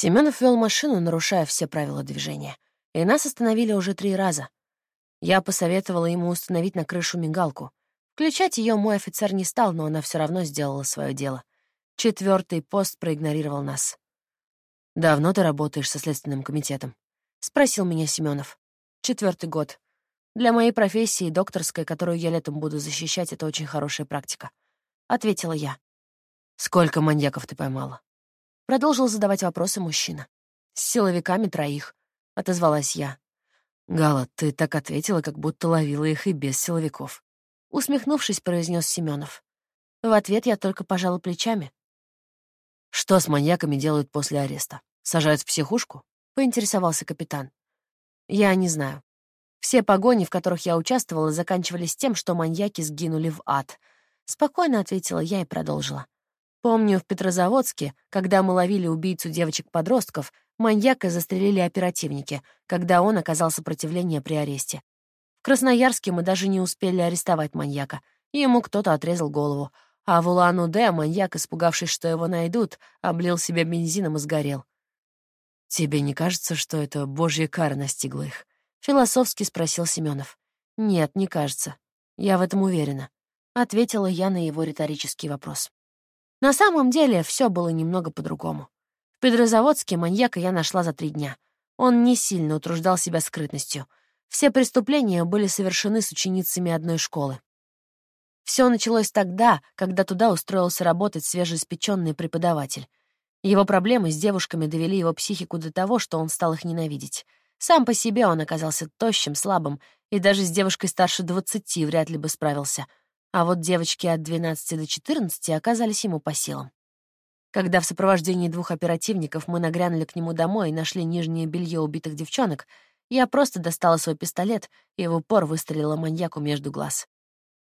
Семенов вел машину, нарушая все правила движения. И нас остановили уже три раза. Я посоветовала ему установить на крышу мигалку. Включать ее мой офицер не стал, но она все равно сделала свое дело. Четвертый пост проигнорировал нас. «Давно ты работаешь со Следственным комитетом?» — спросил меня Семенов. «Четвертый год. Для моей профессии, докторской, которую я летом буду защищать, это очень хорошая практика», — ответила я. «Сколько маньяков ты поймала?» Продолжил задавать вопросы мужчина. «С силовиками троих», — отозвалась я. «Гала, ты так ответила, как будто ловила их и без силовиков», — усмехнувшись, произнес Семенов. В ответ я только пожала плечами. «Что с маньяками делают после ареста? Сажают в психушку?» — поинтересовался капитан. «Я не знаю. Все погони, в которых я участвовала, заканчивались тем, что маньяки сгинули в ад. Спокойно ответила я и продолжила. Помню, в Петрозаводске, когда мы ловили убийцу девочек-подростков, маньяка застрелили оперативники, когда он оказал сопротивление при аресте. В Красноярске мы даже не успели арестовать маньяка. Ему кто-то отрезал голову. А в Улан-Удэ маньяк, испугавшись, что его найдут, облил себя бензином и сгорел. «Тебе не кажется, что это божья кара настигла их?» — философски спросил Семенов. «Нет, не кажется. Я в этом уверена», — ответила я на его риторический вопрос. На самом деле все было немного по-другому. В Петрозаводске маньяка я нашла за три дня. Он не сильно утруждал себя скрытностью. Все преступления были совершены с ученицами одной школы. Все началось тогда, когда туда устроился работать свежеиспеченный преподаватель. Его проблемы с девушками довели его психику до того, что он стал их ненавидеть. Сам по себе он оказался тощим, слабым, и даже с девушкой старше двадцати вряд ли бы справился — а вот девочки от 12 до 14 оказались ему по силам. Когда в сопровождении двух оперативников мы нагрянули к нему домой и нашли нижнее белье убитых девчонок, я просто достала свой пистолет и в упор выстрелила маньяку между глаз.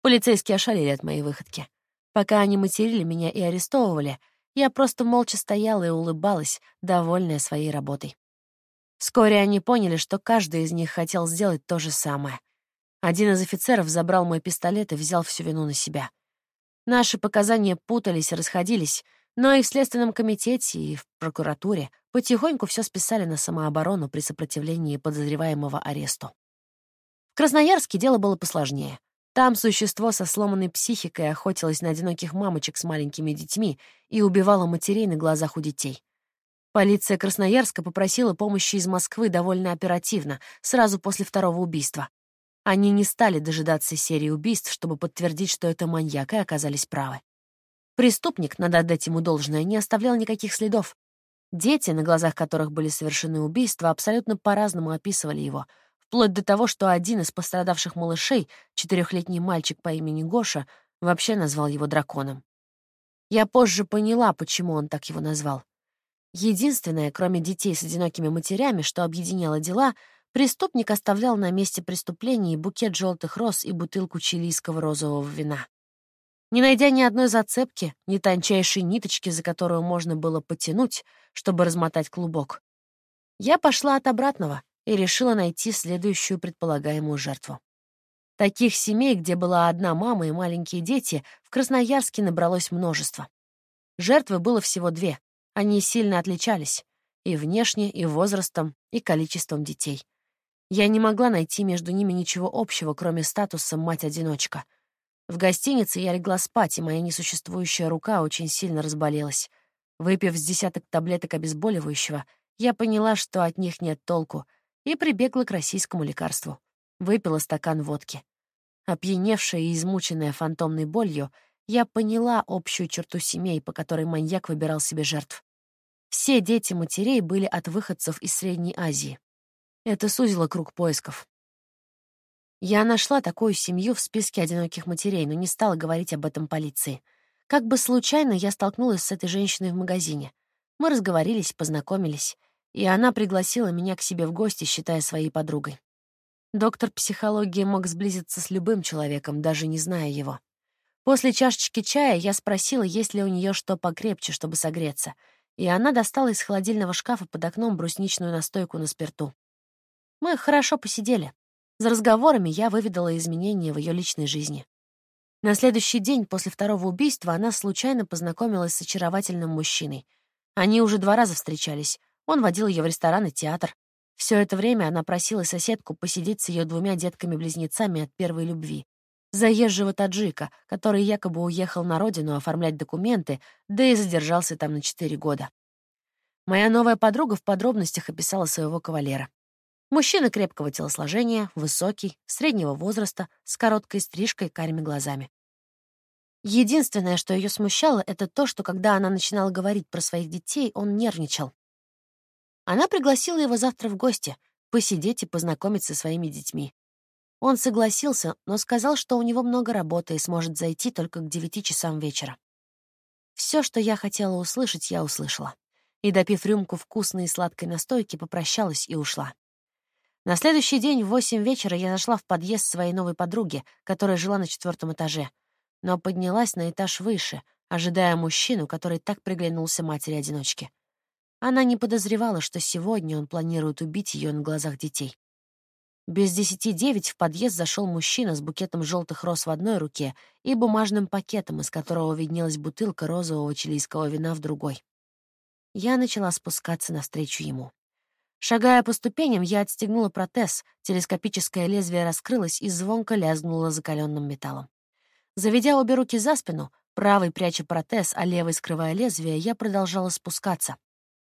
Полицейские ошалели от моей выходки. Пока они материли меня и арестовывали, я просто молча стояла и улыбалась, довольная своей работой. Вскоре они поняли, что каждый из них хотел сделать то же самое — один из офицеров забрал мой пистолет и взял всю вину на себя. Наши показания путались и расходились, но и в Следственном комитете, и в прокуратуре потихоньку все списали на самооборону при сопротивлении подозреваемого аресту. В Красноярске дело было посложнее. Там существо со сломанной психикой охотилось на одиноких мамочек с маленькими детьми и убивало матерей на глазах у детей. Полиция Красноярска попросила помощи из Москвы довольно оперативно, сразу после второго убийства. Они не стали дожидаться серии убийств, чтобы подтвердить, что это маньяк, и оказались правы. Преступник, надо отдать ему должное, не оставлял никаких следов. Дети, на глазах которых были совершены убийства, абсолютно по-разному описывали его, вплоть до того, что один из пострадавших малышей, четырехлетний мальчик по имени Гоша, вообще назвал его драконом. Я позже поняла, почему он так его назвал. Единственное, кроме детей с одинокими матерями, что объединяло дела — Преступник оставлял на месте преступления букет желтых роз и бутылку чилийского розового вина. Не найдя ни одной зацепки, ни тончайшей ниточки, за которую можно было потянуть, чтобы размотать клубок, я пошла от обратного и решила найти следующую предполагаемую жертву. Таких семей, где была одна мама и маленькие дети, в Красноярске набралось множество. Жертвы было всего две. Они сильно отличались и внешне, и возрастом, и количеством детей. Я не могла найти между ними ничего общего, кроме статуса «мать-одиночка». В гостинице я легла спать, и моя несуществующая рука очень сильно разболелась. Выпив с десяток таблеток обезболивающего, я поняла, что от них нет толку, и прибегла к российскому лекарству. Выпила стакан водки. Опьяневшая и измученная фантомной болью, я поняла общую черту семей, по которой маньяк выбирал себе жертв. Все дети матерей были от выходцев из Средней Азии. Это сузило круг поисков. Я нашла такую семью в списке одиноких матерей, но не стала говорить об этом полиции. Как бы случайно я столкнулась с этой женщиной в магазине. Мы разговорились, познакомились, и она пригласила меня к себе в гости, считая своей подругой. Доктор психологии мог сблизиться с любым человеком, даже не зная его. После чашечки чая я спросила, есть ли у нее что покрепче, чтобы согреться, и она достала из холодильного шкафа под окном брусничную настойку на спирту. Мы хорошо посидели. За разговорами я выведала изменения в ее личной жизни. На следующий день после второго убийства она случайно познакомилась с очаровательным мужчиной. Они уже два раза встречались. Он водил ее в ресторан и театр. Все это время она просила соседку посидеть с ее двумя детками-близнецами от первой любви. Заезжего таджика, который якобы уехал на родину оформлять документы, да и задержался там на четыре года. Моя новая подруга в подробностях описала своего кавалера. Мужчина крепкого телосложения, высокий, среднего возраста, с короткой стрижкой и карими глазами. Единственное, что ее смущало, это то, что когда она начинала говорить про своих детей, он нервничал. Она пригласила его завтра в гости, посидеть и познакомиться со своими детьми. Он согласился, но сказал, что у него много работы и сможет зайти только к девяти часам вечера. Все, что я хотела услышать, я услышала. И, допив рюмку вкусной и сладкой настойки, попрощалась и ушла. На следующий день в восемь вечера я зашла в подъезд своей новой подруги, которая жила на четвертом этаже, но поднялась на этаж выше, ожидая мужчину, который так приглянулся матери-одиночки. Она не подозревала, что сегодня он планирует убить ее на глазах детей. Без десяти девять в подъезд зашел мужчина с букетом желтых роз в одной руке и бумажным пакетом, из которого виднелась бутылка розового чилийского вина в другой. Я начала спускаться навстречу ему. Шагая по ступеням, я отстегнула протез, телескопическое лезвие раскрылось и звонко лязгнуло закаленным металлом. Заведя обе руки за спину, правой пряча протез, а левой скрывая лезвие, я продолжала спускаться.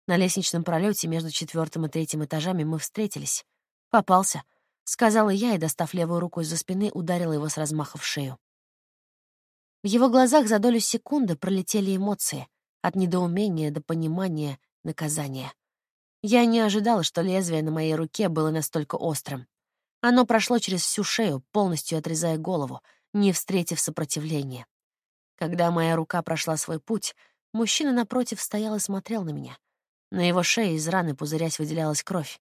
На лестничном пролете между четвертым и третьим этажами мы встретились. «Попался», — сказала я и, достав левую руку из-за спины, ударила его с размаха в шею. В его глазах за долю секунды пролетели эмоции, от недоумения до понимания наказания. Я не ожидала, что лезвие на моей руке было настолько острым. Оно прошло через всю шею, полностью отрезая голову, не встретив сопротивления. Когда моя рука прошла свой путь, мужчина напротив стоял и смотрел на меня. На его шее из раны, пузырясь, выделялась кровь.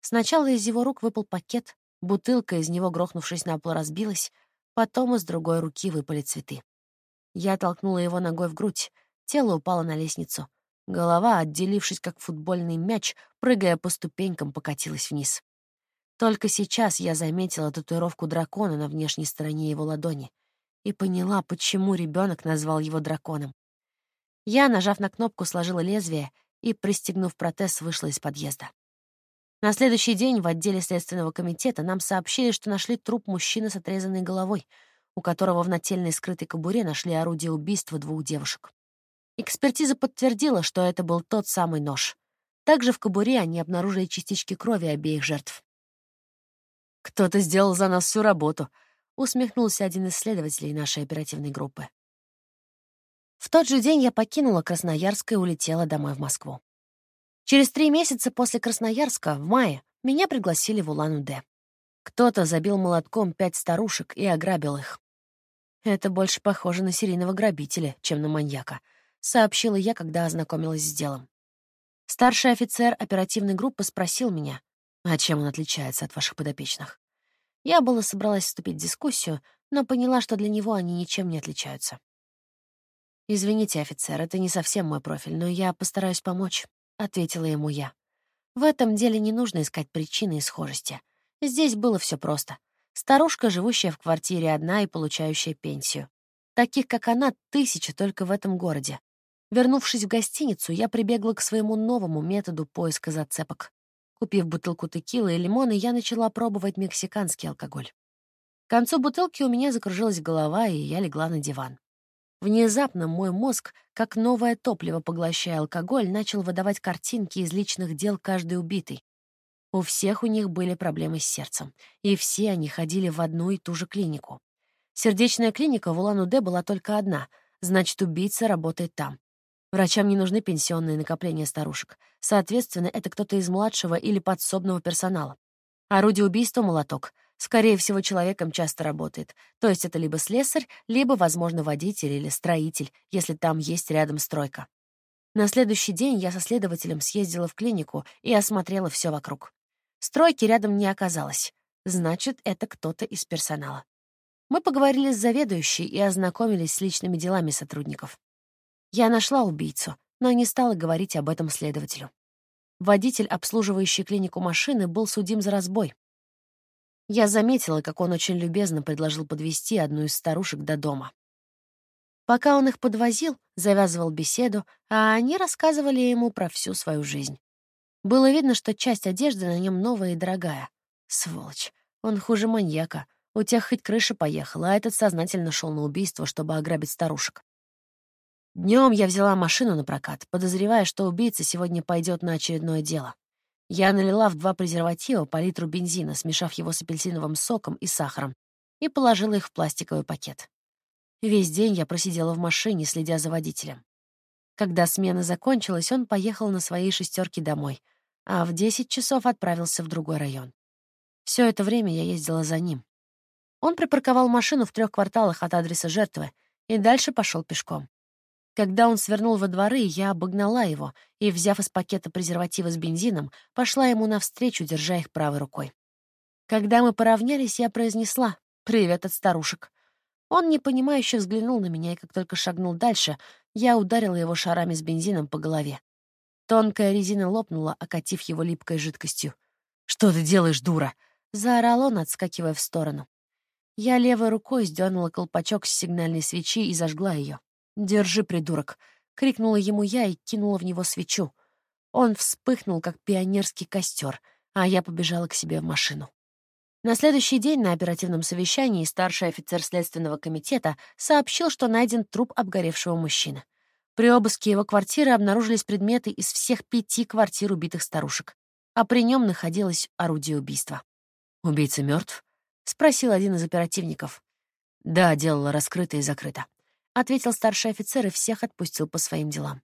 Сначала из его рук выпал пакет, бутылка из него, грохнувшись на пол, разбилась, потом из другой руки выпали цветы. Я толкнула его ногой в грудь, тело упало на лестницу. Голова, отделившись как футбольный мяч, прыгая по ступенькам, покатилась вниз. Только сейчас я заметила татуировку дракона на внешней стороне его ладони и поняла, почему ребенок назвал его драконом. Я, нажав на кнопку, сложила лезвие и, пристегнув протез, вышла из подъезда. На следующий день в отделе Следственного комитета нам сообщили, что нашли труп мужчины с отрезанной головой, у которого в нательной скрытой кобуре нашли орудие убийства двух девушек. Экспертиза подтвердила, что это был тот самый нож. Также в кобуре они обнаружили частички крови обеих жертв. «Кто-то сделал за нас всю работу», — усмехнулся один из следователей нашей оперативной группы. В тот же день я покинула Красноярск и улетела домой в Москву. Через три месяца после Красноярска, в мае, меня пригласили в Улан-Удэ. Кто-то забил молотком пять старушек и ограбил их. Это больше похоже на серийного грабителя, чем на маньяка, сообщила я, когда ознакомилась с делом. Старший офицер оперативной группы спросил меня, а чем он отличается от ваших подопечных. Я было собралась вступить в дискуссию, но поняла, что для него они ничем не отличаются. «Извините, офицер, это не совсем мой профиль, но я постараюсь помочь», — ответила ему я. В этом деле не нужно искать причины и схожести. Здесь было все просто. Старушка, живущая в квартире одна и получающая пенсию. Таких, как она, тысячи только в этом городе. Вернувшись в гостиницу, я прибегла к своему новому методу поиска зацепок. Купив бутылку текилы и лимона, я начала пробовать мексиканский алкоголь. К концу бутылки у меня закружилась голова, и я легла на диван. Внезапно мой мозг, как новое топливо поглощая алкоголь, начал выдавать картинки из личных дел каждой убитой. У всех у них были проблемы с сердцем, и все они ходили в одну и ту же клинику. Сердечная клиника в Улан-Удэ была только одна, значит, убийца работает там. Врачам не нужны пенсионные накопления старушек. Соответственно, это кто-то из младшего или подсобного персонала. Орудие убийства — молоток. Скорее всего, человеком часто работает. То есть это либо слесарь, либо, возможно, водитель или строитель, если там есть рядом стройка. На следующий день я со следователем съездила в клинику и осмотрела все вокруг. Стройки рядом не оказалось. Значит, это кто-то из персонала. Мы поговорили с заведующей и ознакомились с личными делами сотрудников. Я нашла убийцу, но не стала говорить об этом следователю. Водитель, обслуживающий клинику машины, был судим за разбой. Я заметила, как он очень любезно предложил подвести одну из старушек до дома. Пока он их подвозил, завязывал беседу, а они рассказывали ему про всю свою жизнь. Было видно, что часть одежды на нем новая и дорогая. Сволочь. Он хуже маньяка. У тех хоть крыша поехала, а этот сознательно шел на убийство, чтобы ограбить старушек. Днем я взяла машину на прокат, подозревая, что убийца сегодня пойдет на очередное дело. Я налила в два презерватива по литру бензина, смешав его с апельсиновым соком и сахаром, и положила их в пластиковый пакет. Весь день я просидела в машине, следя за водителем. Когда смена закончилась, он поехал на своей шестерке домой, а в 10 часов отправился в другой район. Все это время я ездила за ним. Он припарковал машину в трех кварталах от адреса жертвы и дальше пошел пешком. Когда он свернул во дворы, я обогнала его и, взяв из пакета презервативы с бензином, пошла ему навстречу, держа их правой рукой. Когда мы поравнялись, я произнесла «Привет от старушек». Он непонимающе взглянул на меня, и как только шагнул дальше, я ударила его шарами с бензином по голове. Тонкая резина лопнула, окатив его липкой жидкостью. «Что ты делаешь, дура?» — заорал он, отскакивая в сторону. Я левой рукой сдернула колпачок с сигнальной свечи и зажгла ее. «Держи, придурок!» — крикнула ему я и кинула в него свечу. Он вспыхнул, как пионерский костер, а я побежала к себе в машину. На следующий день на оперативном совещании старший офицер Следственного комитета сообщил, что найден труп обгоревшего мужчины. При обыске его квартиры обнаружились предметы из всех пяти квартир убитых старушек, а при нем находилось орудие убийства. «Убийца мертв? спросил один из оперативников. «Да, дело раскрыто и закрыто», — ответил старший офицер и всех отпустил по своим делам.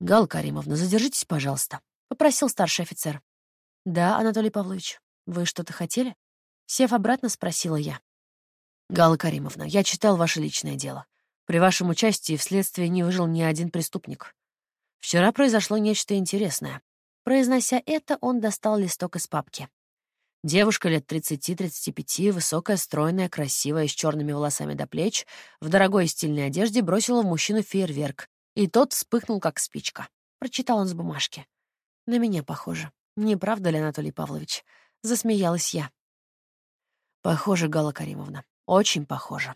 «Галла Каримовна, задержитесь, пожалуйста», — попросил старший офицер. «Да, Анатолий Павлович, вы что-то хотели?» Сев обратно, спросила я. «Галла Каримовна, я читал ваше личное дело. При вашем участии в следствии не выжил ни один преступник. Вчера произошло нечто интересное». Произнося это, он достал листок из папки. Девушка лет 30-35, высокая, стройная, красивая, с черными волосами до плеч, в дорогой стильной одежде бросила в мужчину фейерверк, и тот вспыхнул, как спичка. Прочитал он с бумажки. На меня похоже. Не правда ли, Анатолий Павлович? Засмеялась я. Похоже, Гала Каримовна. Очень похоже.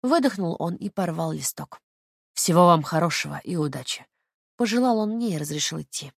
Выдохнул он и порвал листок. Всего вам хорошего и удачи. Пожелал он мне и разрешил идти.